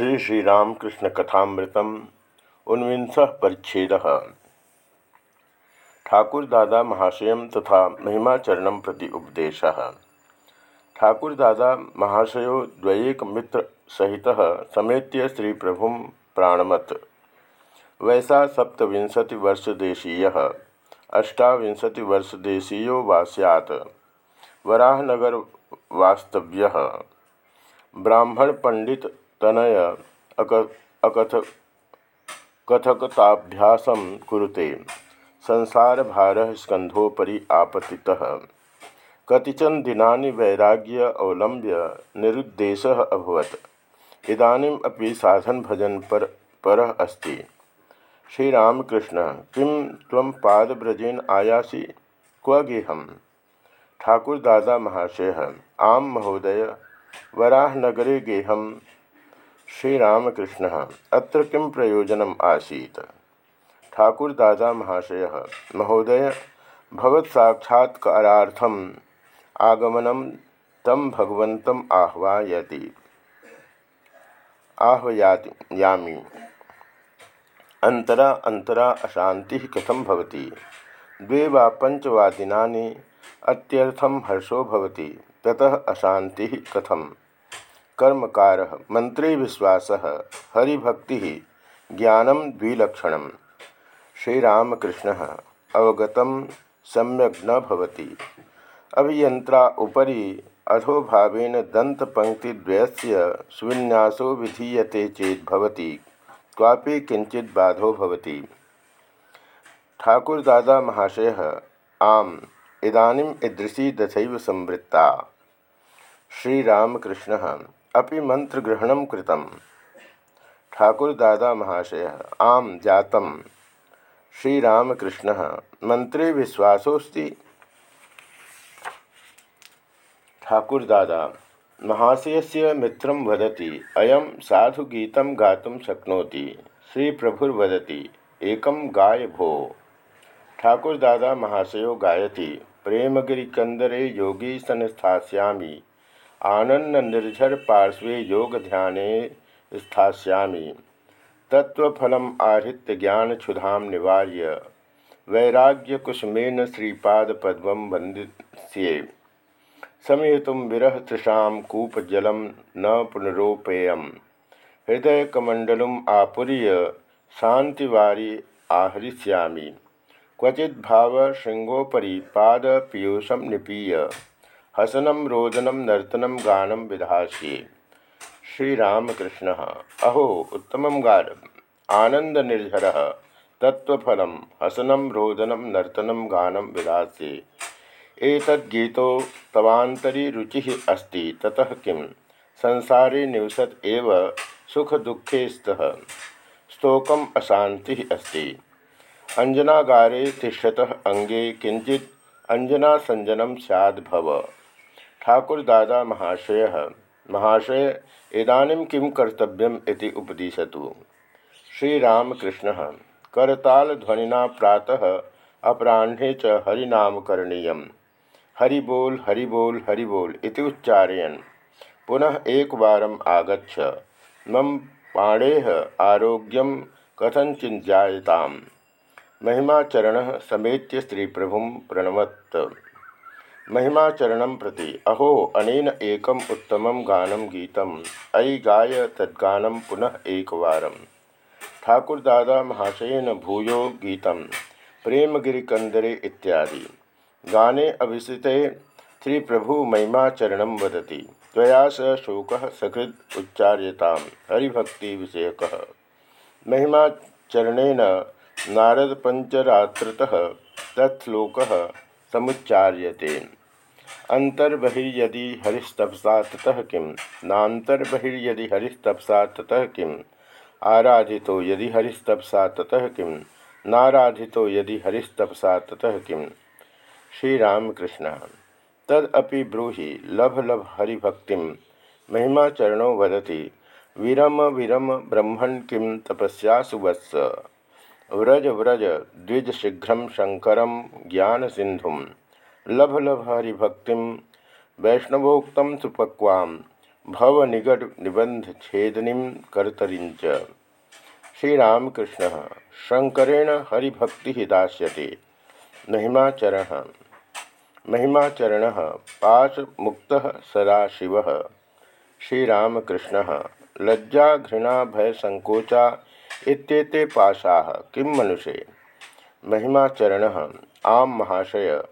श्री श्रीरामकृष्ण कथामृतम उन्विंश परिच्छेद। ठाकुर दादा महाशय तथा महिमाचरण प्रति उपदेश। ठाकुर दादा महाशयो द्वैक मित्र सहित समेत्य श्री प्रभु प्राणमत। वैसा सप्तविंशतिवर्षदेशीय, अष्टाविंशतिवर्षदेशीयो वा सैत् वराहनगर वास्तव्य ब्राह्मण पंडित तनय अक, अकथ, कथकताभ्यासं कुरुते। संसार भार स्कंधोपरी आपति कतिचन दिना वैराग्य अवलंब्य निरुद्देशः अभवत। इदानीम् साधन भजन पर पर अस्ति। श्रीरामकृष्ण, किं त्वं पादब्रजेन आयासि? क्व गेहम? ठाकुर दादा महाशय, आम महोदय, वराहनगरे गेहम। श्रीरामकृष्ण, अत्र किं प्रयोजनम् आसीत्? ठाकुर दादा महाशय, महोदय, भवत्साक्षात्कारार्थम् आगमनं तं भगवन्तम् आह्वायति। आह्वयाति, यामि। अंतरा अंतरा अशांति कथम भवति? द्वे वा पंच वा दिनानि हर्षो भवति, ततः अशांति कथम? कर्मकार मंत्री विश्वास हरिभक्ति ज्ञानम द्विलक्षण श्रीरामकृष्ण, अवगत सम्यक न भवति। अभियंत्रा उपरी अधोभावेन दंतपंक्तिद्वयस्य सुविन्यासो विधीयते चेत भवति, क्वापि किंचित बाधो भवति। ठाकुर दादा महाशय, आम, इदानीम ईदृशी दशैव संवृत्ता। श्रीरामकृष्ण अपि मंत्रग्रहण ठाकुर दादा महाशय, आम जात श्रीरामकृष्ण, मंत्रे विश्वासोस्ति ठाकुर दादा महाशय मित्र वदती अयम साधुगीत गातुं शक्नोति। श्री प्रभुर्वदति एक गाय भो ठाकुर दादा महाशयो गायति प्रेमगिरिकंदरे योगी संस्थास्यामी आनंद निर्झर पार्श्वे योग ध्याने स्थास्यामि। तत्वफलम आहृत्य ज्ञान क्षुधा निवार्य वैराग्य कुसुमेन श्रीपाद पद्म वंदिष्ये समेतुम विरह तृषा कूपजलम न पुनरोपेय हृदय कमंडलुम आपुर्य शांतिवारी आहरिष्यामि। क्वचिद भाव श्रृंगोपरी पाद पीयूषम निपीय। हसनम रोदनम नर्तनम गानम विधास्ये। श्रीरामकृष्ण, अहो, उत्तम गानम आनंद निर्झर तत्वफल हसनम रोदनम नर्तनम गानम विधास्ये एतद्गीतो तवांतरी रुचि अस्ति, ततः किं संसारे निवसत एव सुख दुखे स्तः। स्तोकम अशांति अस्ति। अंजनागारे तिष्ठतः अंगे किंचित अंजना सैद ठाकुर दादा महाशय महाशय, इदानीं किं कर्तव्यम् इति उपदिशतु। श्रीरामकृष्ण, करतालध्वनिना प्रातः अपराह्ने च हरिनाम करणीय हरिबोल हरिबोल हरिबोल इति उच्चारयन्। पुनः एकवारम् आगच्छ। मम पाणे पाणेः आरोग्यं कथञ्चित् जायताम्। महिमाचरणः समेत्य स्त्रीप्रभुं प्रणमत्। महिमाचरण प्रति। अहो, अनेन एकम उत्तम गानम गीतम। अयि गाय तद्गानम पुनः एक वारम ठाकुर दादा महाशयन भूयो गीतम। प्रेमगिरिकंदरे इत्यादि। गाने अभिषिते श्री प्रभु महिमाचरण वदति। त्वया स शोक सकृद उच्चार्यता हरिभक्ति विषयक। महिमाचरणेन नारद पंचरात्रतः तत्श्लोक समुच्चार्यते। अंतर्बहिर्यदि हरिस्तपसा ततः किं नान्तर्बहिर्यदि हरिस्तपसा ततः किम्? आराधितो यदि हरिस्तपसा ततः किं नाराधितो यदि हरिस्तपसा ततः किं श्रीरामकृष्ण। तदपि ब्रूहि लभ लभ हरिभक्ति महिमाचरणो वदति, विरम विरम ब्रह्मण किं तपस्यासु वत्स? व्रज व्रज द्विज शीघ्र शंकर ज्ञान सिंधु लभ लभ हरिभक्ति वैष्णवोक्त सुपक्वा भवनिगड निबंध छेदनी कर्तरी श्रीरामकृष्ण शंकरेण हरिभक्ति दास्यते। महिमाचरण। महिमाचरण पाश मुक्त सदा शिव श्रीरामकृष्ण लज्जा घृणा भय संकोचा इत्येते पाशा, किं मनुषे? महिमाचरण, आम महाशय।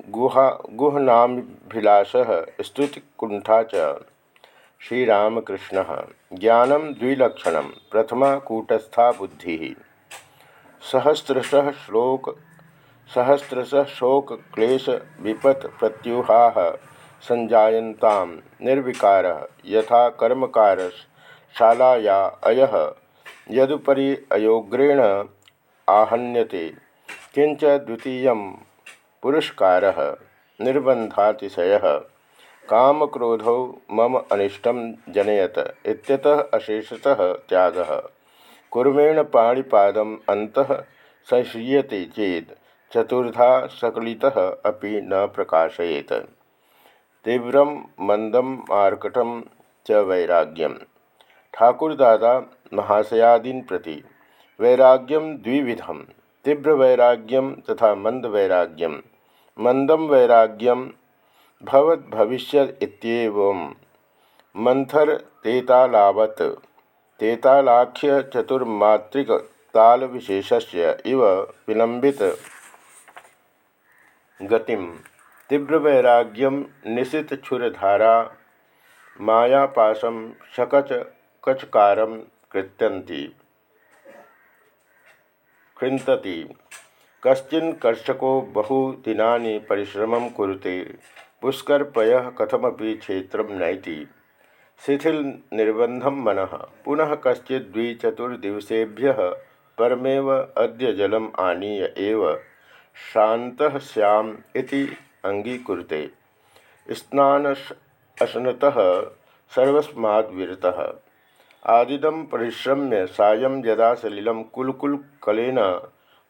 गुहा गुहनाभिलाष स्तुतिकुंठा च ज्ञानम द्विलक्षण, प्रथमा कूटस्था बुद्धि। सहस्रश श्लोक, सहस्रश शोक क्लेश विपत प्रत्युहा संजाता निर्विकार, यथा कर्मकार शालाया अय, यदुपरी अयोग्रेण आहन्यते किंच द्वितीय पुरस्कार निर्बंधातिशय काम क्रोधौ मम अनिष्ट जनयत, इत्यतः अशेषतः त्याग। कुर्मेण पाणिपादम अंत संश्रीयते चेत, चतुर्धा सकलितः अपि न प्रकाशयेत। तीव्रम मंदम मार्कटम च वैराग्यम। ठाकुरदादा महाशयादीन प्रति वैराग्यम द्विविधम। तीव्र वैराग्यम तथा मंद वैराग्यम मंदम वैराग्यम भवत भविष्य मंथर तेतालावत, तेतालाख्य चतुर्मात्रिक ताल विशेषस्य इव विलंबित गतिम तीव्र वैराग्यम निशित क्षुरधारा मायापाशम शकच कचकारम कृत्यंती कृंतति कश्चिन कर्षको बहुदिना परिश्रम कुरुते। पुष्करपय कथमी क्षेत्र नैति। शिथिल निर्बंधम मन। पुनः कश्चिद्विचतुर्दिवसेभ्य परमेव अद्य जलम आनीय एव शांत सैम इति अंगीकुरुते स्नान अशनतः सर्वस्माद् विरतः। आदिदम परिश्रम्य सायं यदा सलिलं कुलकुलकलेन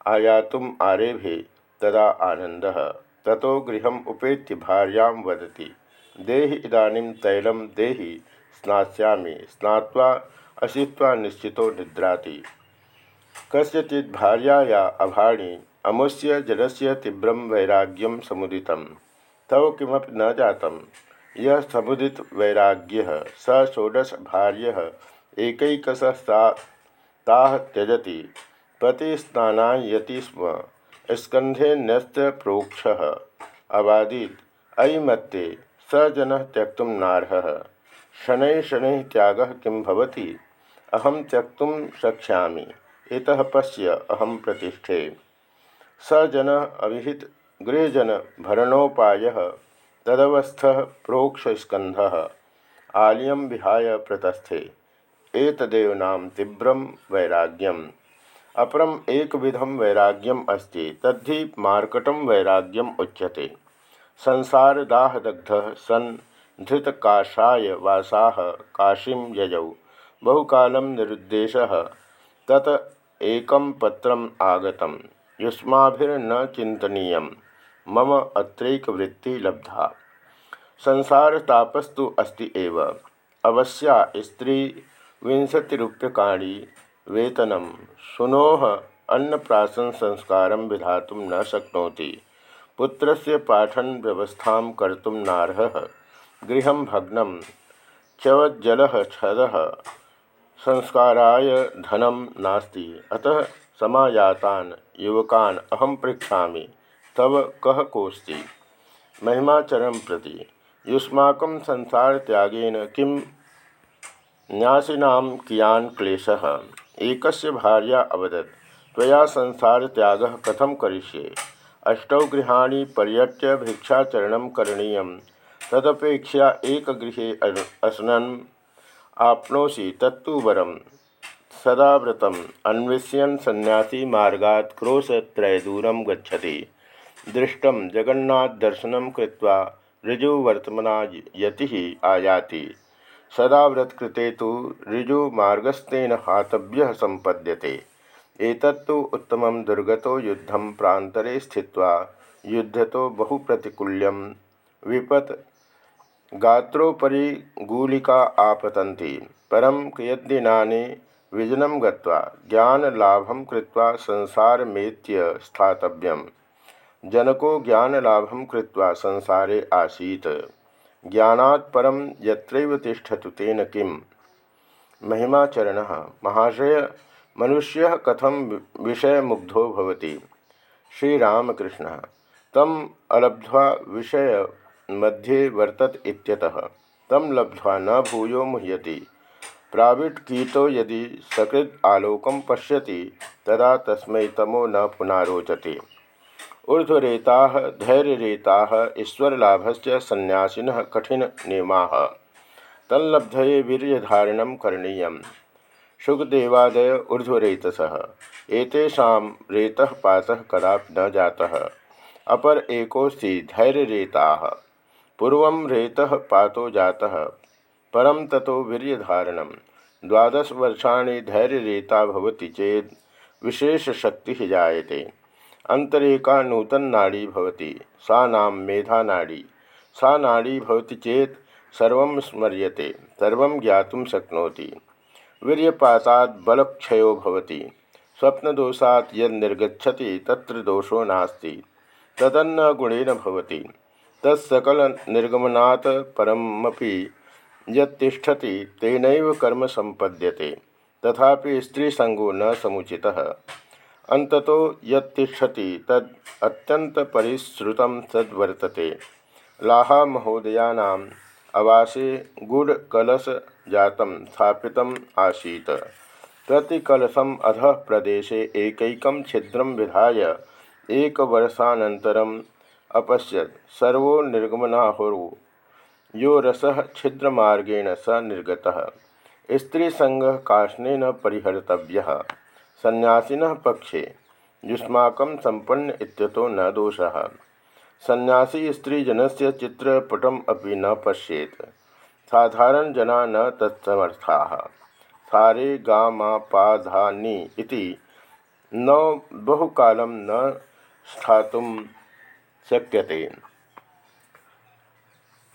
आयातुम् आरेभे, तदा आनंद ततो गृह उपेत्य भार्यां वदति, देहि इदानीं तैलं देहि, स्नास्यामि, स्नात्वा अशित्वा निश्चितो निद्राति। कस्यचित् भार्याया अभाणि, अमुष्य जलस्य तीव्रं वैराग्यं समुदितं। तव किमपि न जातं यह समुदित वैराग्य, स षोडश भार्य एकैकसस्ताः त्यजति। प्रतिस्नानायति स्म। स्कंधे न्यस्त प्रोक्ष। अवादीत अयि मत्ते स जन त्यक्त नारह। शनै शनै त्याग किं भवति? अहम त्यक्त शक्ष्यामि। इतः पश्य अहम प्रतिष्ठे। स जन अभिहित गृहजन भरणोपाय। तदवस्थ प्रोक्षस्कंध आलियम विहाय प्रतस्थे। एतदेव नाम तीव्रम वैराग्यम। अपरम एक विधम वैराग्यम अस्ति। तद्धि मार्कटम वैराग्यम उच्यते। संसार दाहदग्ध सन धृतकाशाय वासा काशीं यजौ। बहुकाल निरुद्देश। तत एक पत्रम आगत युष्माभिर्न चिंतनीय मम अत्रैकवृत्ति लब्धा संसार तापस्तु अस्ति एव। अवश्या स्त्री विंशतिरूप्यकाणि वेतनं सुनोः अन्नप्राशन संस्कार विधा न शक्नोति। पुत्रस्य पाठन व्यवस्था कर्तुं नारः गृह भग्न चवज्जल छद। संस्काराय धनम नास्ति। अतः समायातान, युवकान अहम पृछा तव कह कोस्ति महिमाचरम प्रति। युष्माक संसार त्यागेन किम न्यासीना कियान क्लेश? एक भार्या अवदत्। संसार त्याग कथम करिष्ये? अष्टौ गृहाणि पर्यट्य भिक्षाचरण तदपेक्षा एक गृह असनन आपनोसी तत्तु वरम। सदा व्रत अन्विष्यन सन्यासी मार्गात् क्रोशत्रयदूरम गच्छति। दृष्ट जगन्नाथदर्शन कृत्वा ऋजुवर्तमना यति आयाति। सदा व्रतकृते तो ऋजुमार्गस्तेन हातव्य संपद्यते एतत्तु उत्तम दुर्गतो युद्धम प्रातरे स्थित्वा युद्ध तो बहुप्रतिकूल्यम विपत गात्रोपरि गूलिका आपतन्ति। परम कियद्दिनानि विजनं गत्वा ज्ञानलाभं कृत्वा संसारमेत्य स्थातव्यम्। जनको ज्ञानलाभं कृत्वा संसारे आसीत्। ज्ञानात् परं यत्रैव तेन किम्? महिमाचरणः। महाशय, मनुष्यः कथं विषयमुग्धो भवति? श्रीरामकृष्णः। तम अलब्ध्वा विषय मध्ये वर्तत इत्यतः। तम लब्ध्वा न भूयो मुह्यति। प्राविट्कीतो यदि सकृद आलोकम पश्यति, तदा तस्मै तमो न पुनारोचते। ऊर्ध्वरेता, धैर्यरेता ईश्वरलाभस्य सन्यासीन कठिन नियमा। तल्लब्धये वीर्यधारण करणीय। सुखदेवादय ऊर्ध्वरेतस। एतेषां रेतः पातः कदापि न जातः। अपर एकोस्ति धैर्यरेता। पूर्व रेतः पातो जातः। परम ततो वीर्यधारण। द्वादश वर्षाणि धैर्यरेता भवति चेत् विशेषशक्तिः जायते। अंतरेका नूतन नाड़ी भवति। सा नाम मेधा नाड़ी। सा नाड़ी भवति चेत सर्व स्मर्यते, सर्व ज्ञातुं शक्नोति। वीर्यपातात् बलक्षयो भवति। स्वप्नदोषात् यद् तत्र दोषो नास्ति। तदन्न गुणेन भवति। तत्सकलनिर्गमनात् परमपि यत्तिष्ठति, तेनैव कर्म संपद्यते तथापि स्त्रीसंगो न समुचितः। अंततो यतिष्ठति तद अत्यंत परिश्रुत तद्वर्तते। लाहा महोदयानाम आवासे गुड़कलश जात स्थापित आसीत। प्रतिकलशम अध प्रदेशे एक छिद्रं विधाय एक वर्षानन्तरम् अपश्यत्। सर्वो निर्गमनाहुरु। यो रसः छिद्रमार्गेण स निर्गतः। स्त्रीसङ्गः काष्णेन परिहर्तव्यः। सन्यासीन पक्षे, युष्माक संपन्न इत्यतो न दोष। सन्यासी स्त्रीजन से चित्रपटम अभी न पश्येत। साधारण जना न तत्समर्था। सारे गामापाधानी न बहुकाल न स्थातुं शक्यते।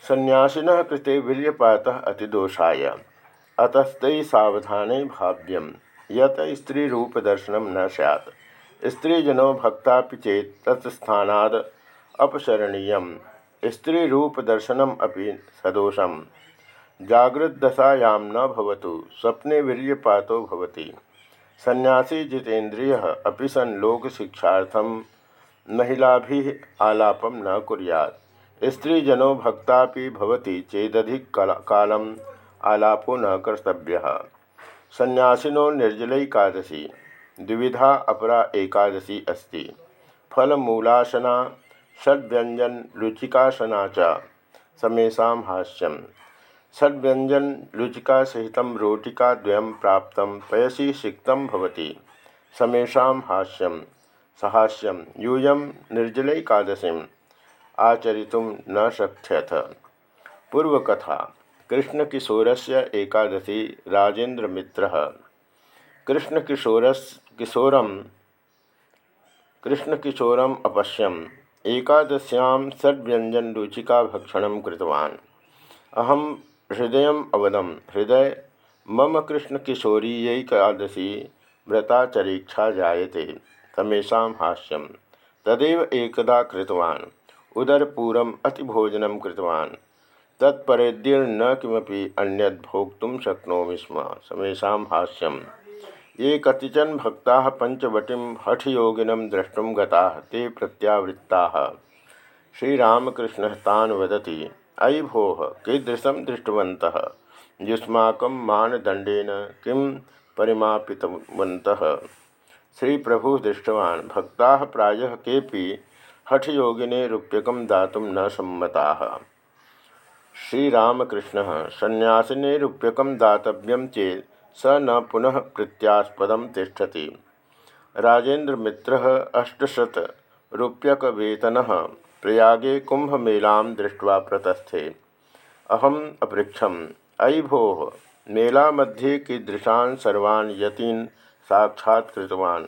सन्यासिनः कृते वीर्यपातः अतिदोषाय। अतस्तै सावधाने भाव्यम्। यत स्त्री रूप दर्शन न सैत् स्त्रीजनो भक्ता चेत तत्स्थानाद अपसरणीय स्त्रीरूपदर्शनम अभी सदोषम। जागृत जागृदशायां न भवतु, स्वप्ने वीर्यपातो भवति। सन्यासी जितेन्द्रिय अभी सन् लोकशिक्षार्थं महिलाभिः आलापं न कुर्यात्। स्त्रीजनो भक्ता भवति चेदधिक कालम आलापो न कर्तव्यः। संयासिनो निर्जलैकादशी, द्विविधा अपरा एकादशी अस्ति। फलमूलासना षड्व्यंजन रुचिकासना च समेशा हाष्यम षड्व्यंजन रुचिका सहित रोटिका प्राप्त पयसी सिक्त भवति। समेशा हाष्यम सहास्यम। यूयम निर्जलैकादशी आचरितुं न शक्यथ पूर्वकथा। कृष्ण से एकादशी राजेंद्र मित्र कृष्ण किशोर किशोरम कृष्ण किशोरम अपश्यम। एकादश्यां षड्व्यंजन रुचिका भक्षण कृतवान्। अहम हृदय अवदम, हृदय मम कृष्ण किशोरीयैकादशी व्रताचरीक्षा जायते, तमेषा हास्यम। तदेव एकदा कृतवान्। उदरपूरम अतिभोजनं कृतवान्। तत्परेद्यर्न किमपि अन्यद् भोक्तुं शक्नोमि स्म। समेषां हास्यम ये कतिचन भक्ता पंचवटी हठयोगिनं द्रष्टुम गता, ते प्रत्यावृत्ता। श्रीरामकृष्ण तान वदति अयि भो, कीदृशं दृष्टवन्तः? युष्माकं मानदंडेन किं परिमापितवन्तः? श्री प्रभु दृष्टवान्, भक्ता प्रायः केपि हठयोगिने रूप्यकं दातुं न सम्मताः। श्रीरामकृष्ण सन्यासिने रूप्यकं दातव्यम चेत स न पुनः प्रत्यास्पद तिष्ठति। राजेन्द्र मित्र अष्टशत रूप्यकवेतन प्रयागे कुंभमेला दृष्ट्वा प्रतस्थे। अहम अपृक्षम अयि भो मेला मध्ये कीदृशान सर्वान् यतीन साक्षात्तवान्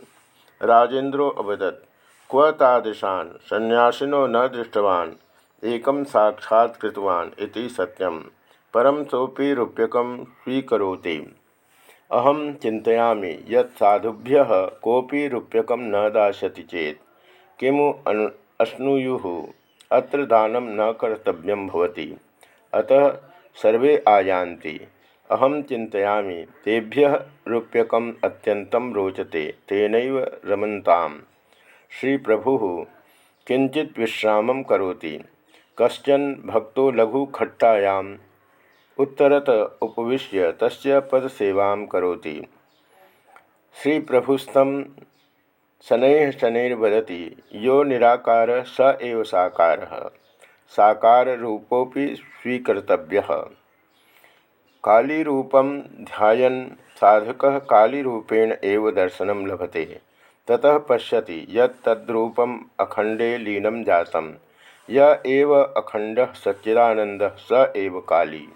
राजेन्द्रो अवदत्, क्व तादृशान् सन्यासिनो न दृष्टवान्? एक साक्षात्तवान् सत्यम। परम सोपि रूप्यकं स्वीकरोति। अहम चिंतयामि साधुभ्य कोपी रूप्यक न दास्यति चेत। किमु अश्नुयु? अत्र दानं न कर्तव्यं भवति। अतः सर्वे आयान्ति। अहम चिंतयामि तेभ्य रूप्यकम् अत्यंतं रोचते तेन रमन्ताम्। श्री प्रभु किंचित विश्राम करोति। कशन भक्तो लघुखट्टायाम् उत्तरत उपविश्य तस्य पदसेवां करोति। श्रीप्रभुस्तं शनैः शनैर्वदति, यो निराकार स एव साकारः, साकाररूपोऽपि स्वीकर्तव्यः। कालीरूपं ध्यायन्, साधकः कालीरूपेण एव दर्शनं लभते, ततः पश्यति यत् तद्रूपम् अखण्डे लीनं य एव अखण्डः सच्चिदानन्दः स एव काली।